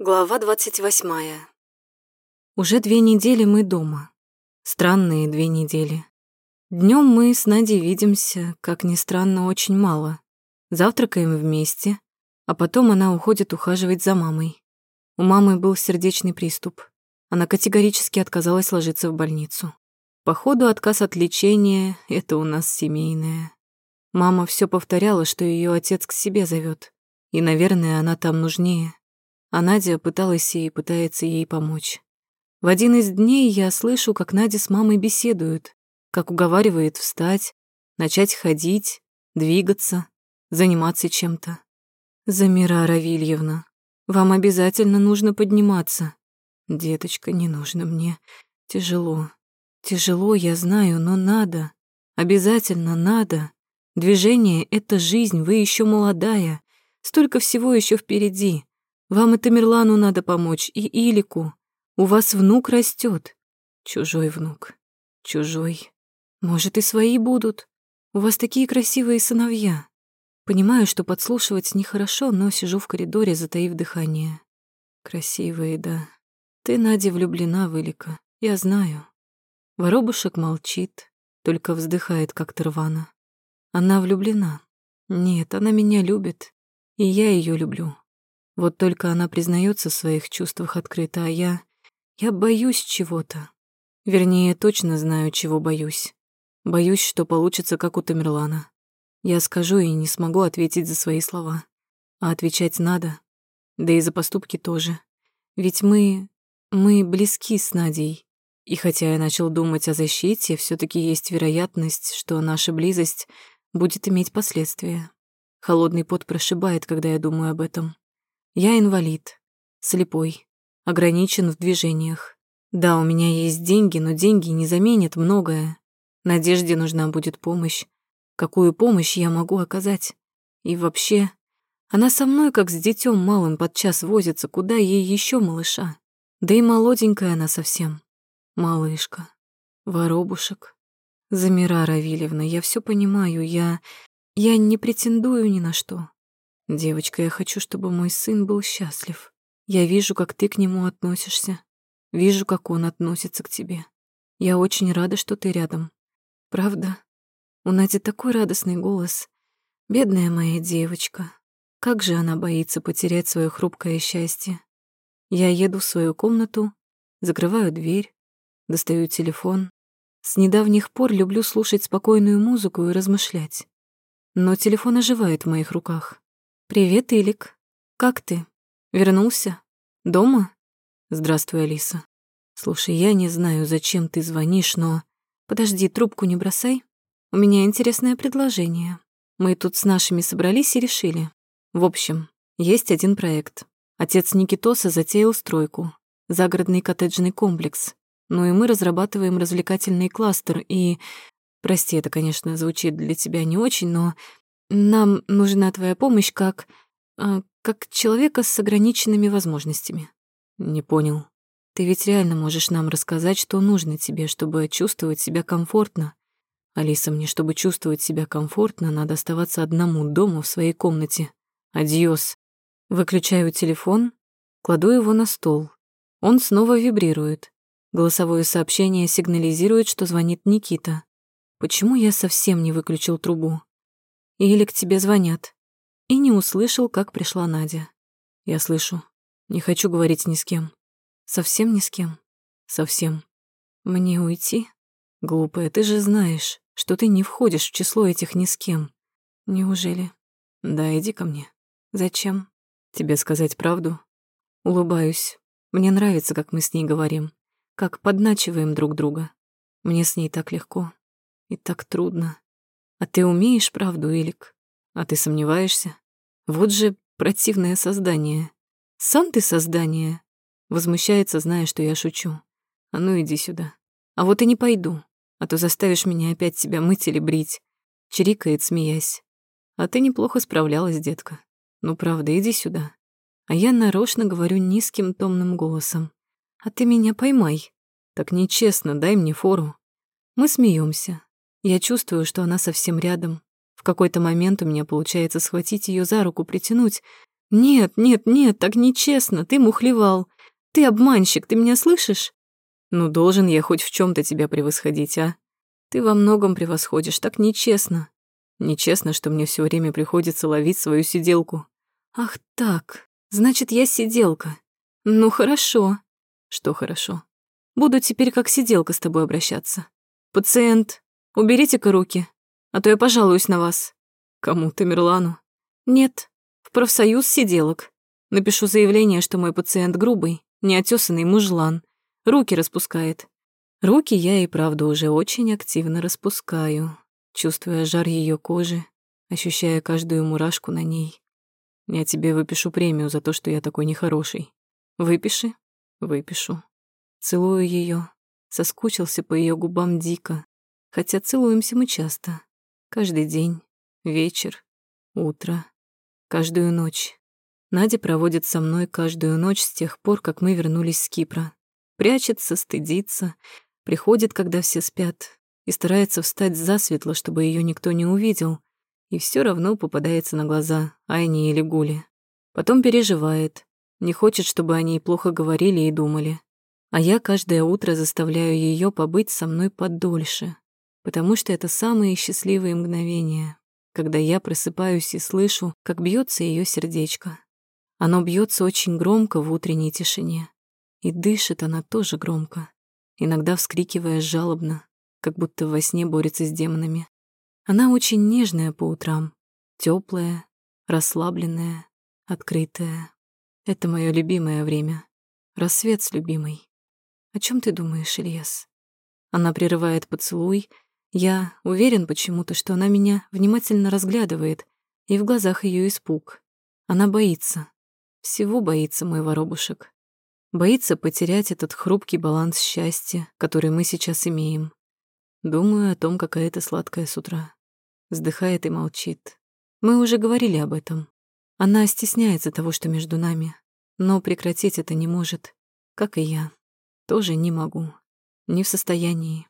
Глава двадцать восьмая. Уже две недели мы дома. Странные две недели. Днем мы с Надей видимся, как ни странно, очень мало. Завтракаем вместе, а потом она уходит ухаживать за мамой. У мамы был сердечный приступ. Она категорически отказалась ложиться в больницу. Походу, отказ от лечения — это у нас семейное. Мама все повторяла, что ее отец к себе зовет, и, наверное, она там нужнее а Надя пыталась и пытается ей помочь. В один из дней я слышу, как Надя с мамой беседуют, как уговаривает встать, начать ходить, двигаться, заниматься чем-то. «Замира Равильевна, вам обязательно нужно подниматься». «Деточка, не нужно мне. Тяжело. Тяжело, я знаю, но надо. Обязательно надо. Движение — это жизнь, вы еще молодая. Столько всего еще впереди. Вам и Тамерлану надо помочь, и Илику. У вас внук растет. Чужой внук. Чужой. Может, и свои будут. У вас такие красивые сыновья. Понимаю, что подслушивать нехорошо, но сижу в коридоре, затаив дыхание. Красивые, да. Ты, Надя, влюблена в Илика. Я знаю. Воробушек молчит, только вздыхает как-то рвано. Она влюблена. Нет, она меня любит, и я ее люблю. Вот только она признается в своих чувствах открыто, а я... Я боюсь чего-то. Вернее, точно знаю, чего боюсь. Боюсь, что получится, как у Тамерлана. Я скажу и не смогу ответить за свои слова. А отвечать надо. Да и за поступки тоже. Ведь мы... мы близки с Надей. И хотя я начал думать о защите, все таки есть вероятность, что наша близость будет иметь последствия. Холодный пот прошибает, когда я думаю об этом. Я инвалид, слепой, ограничен в движениях. Да, у меня есть деньги, но деньги не заменят многое. Надежде нужна будет помощь. Какую помощь я могу оказать? И вообще, она со мной, как с детем малым, подчас возится, куда ей еще малыша? Да и молоденькая она совсем. Малышка. Воробушек. Замира Равильевна, я все понимаю, я... Я не претендую ни на что. Девочка, я хочу, чтобы мой сын был счастлив. Я вижу, как ты к нему относишься. Вижу, как он относится к тебе. Я очень рада, что ты рядом. Правда? У Нади такой радостный голос. Бедная моя девочка. Как же она боится потерять свое хрупкое счастье. Я еду в свою комнату, закрываю дверь, достаю телефон. С недавних пор люблю слушать спокойную музыку и размышлять. Но телефон оживает в моих руках. «Привет, Илик. Как ты? Вернулся? Дома?» «Здравствуй, Алиса. Слушай, я не знаю, зачем ты звонишь, но...» «Подожди, трубку не бросай. У меня интересное предложение. Мы тут с нашими собрались и решили. В общем, есть один проект. Отец Никитоса затеял стройку. Загородный коттеджный комплекс. Ну и мы разрабатываем развлекательный кластер и... Прости, это, конечно, звучит для тебя не очень, но нам нужна твоя помощь как... Э, как человека с ограниченными возможностями. Не понял. Ты ведь реально можешь нам рассказать, что нужно тебе, чтобы чувствовать себя комфортно. Алиса, мне, чтобы чувствовать себя комфортно, надо оставаться одному дома в своей комнате. Адьос. Выключаю телефон, кладу его на стол. Он снова вибрирует. Голосовое сообщение сигнализирует, что звонит Никита. Почему я совсем не выключил трубу? Или к тебе звонят. И не услышал, как пришла Надя. Я слышу. Не хочу говорить ни с кем. Совсем ни с кем. Совсем. Мне уйти? Глупая, ты же знаешь, что ты не входишь в число этих ни с кем. Неужели? Да, иди ко мне. Зачем? Тебе сказать правду? Улыбаюсь. Мне нравится, как мы с ней говорим, как подначиваем друг друга. Мне с ней так легко и так трудно. А ты умеешь правду, Элик? А ты сомневаешься? Вот же противное создание. Сам ты создание. Возмущается, зная, что я шучу. А ну иди сюда. А вот и не пойду, а то заставишь меня опять себя мыть или брить. Чирикает, смеясь. А ты неплохо справлялась, детка. Ну правда, иди сюда. А я нарочно говорю низким томным голосом. А ты меня поймай. Так нечестно, дай мне фору. Мы смеемся, я чувствую, что она совсем рядом. В какой-то момент у меня получается схватить ее за руку, притянуть, Нет, нет, нет, так нечестно, ты мухлевал. Ты обманщик, ты меня слышишь? Ну, должен я хоть в чем то тебя превосходить, а? Ты во многом превосходишь, так нечестно. Нечестно, что мне все время приходится ловить свою сиделку. Ах так, значит, я сиделка. Ну, хорошо. Что хорошо? Буду теперь как сиделка с тобой обращаться. Пациент, уберите-ка руки, а то я пожалуюсь на вас. Кому, Тамерлану? Нет, в профсоюз сиделок. Напишу заявление, что мой пациент грубый, неотесанный мужлан, руки распускает. Руки я и правда уже очень активно распускаю, чувствуя жар ее кожи, ощущая каждую мурашку на ней. Я тебе выпишу премию за то, что я такой нехороший. Выпиши, выпишу. Целую ее, соскучился по ее губам дико, хотя целуемся мы часто. Каждый день, вечер, утро, каждую ночь. Надя проводит со мной каждую ночь с тех пор, как мы вернулись с Кипра. Прячется, стыдится, приходит, когда все спят, и старается встать засветло, чтобы ее никто не увидел, и все равно попадается на глаза Айне или Гуле. Потом переживает, не хочет, чтобы они плохо говорили и думали. А я каждое утро заставляю ее побыть со мной подольше, потому что это самые счастливые мгновения, когда я просыпаюсь и слышу, как бьется ее сердечко. Оно бьется очень громко в утренней тишине, и дышит она тоже громко, иногда вскрикивая жалобно, как будто во сне борется с демонами. Она очень нежная по утрам, теплая, расслабленная, открытая. Это мое любимое время. Рассвет с любимой. О чем ты думаешь, Ильяс? Она прерывает поцелуй, я уверен почему-то, что она меня внимательно разглядывает, и в глазах ее испуг. Она боится. Всего боится мой воробушек. Боится потерять этот хрупкий баланс счастья, который мы сейчас имеем. Думаю о том, какая это сладкая с утра. Вздыхает и молчит. Мы уже говорили об этом. Она стесняется того, что между нами, но прекратить это не может, как и я. Тоже не могу. Не в состоянии.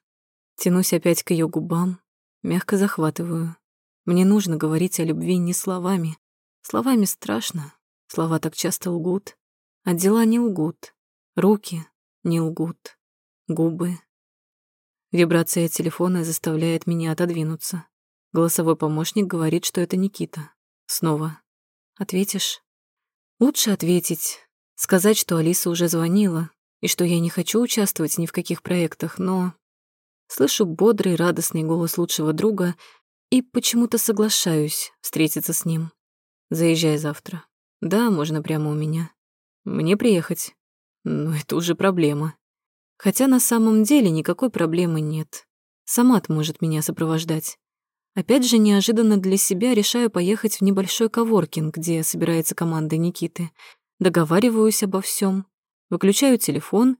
Тянусь опять к ее губам, мягко захватываю. Мне нужно говорить о любви не словами. Словами страшно. Слова так часто лгут. А дела не лгут. Руки не лгут. Губы. Вибрация телефона заставляет меня отодвинуться. Голосовой помощник говорит, что это Никита. Снова. Ответишь? Лучше ответить. Сказать, что Алиса уже звонила, и что я не хочу участвовать ни в каких проектах, но Слышу бодрый, радостный голос лучшего друга и почему-то соглашаюсь встретиться с ним. Заезжай завтра. Да, можно прямо у меня. Мне приехать. Но это уже проблема. Хотя на самом деле никакой проблемы нет. Самат может меня сопровождать. Опять же, неожиданно для себя решаю поехать в небольшой коворкинг, где собирается команда Никиты. Договариваюсь обо всем, выключаю телефон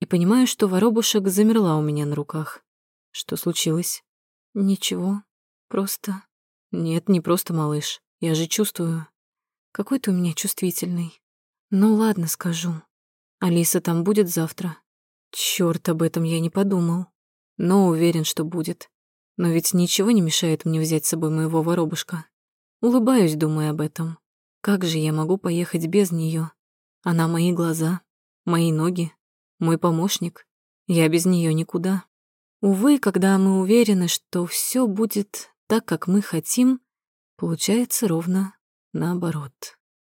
и понимаю, что воробушек замерла у меня на руках. Что случилось? Ничего, просто... Нет, не просто, малыш. Я же чувствую. Какой ты у меня чувствительный. Ну ладно, скажу. Алиса там будет завтра. Чёрт, об этом я не подумал. Но уверен, что будет. Но ведь ничего не мешает мне взять с собой моего воробушка. Улыбаюсь, думая об этом. Как же я могу поехать без неё? Она мои глаза, мои ноги, мой помощник. Я без неё никуда. Увы, когда мы уверены, что всё будет так, как мы хотим, получается ровно наоборот.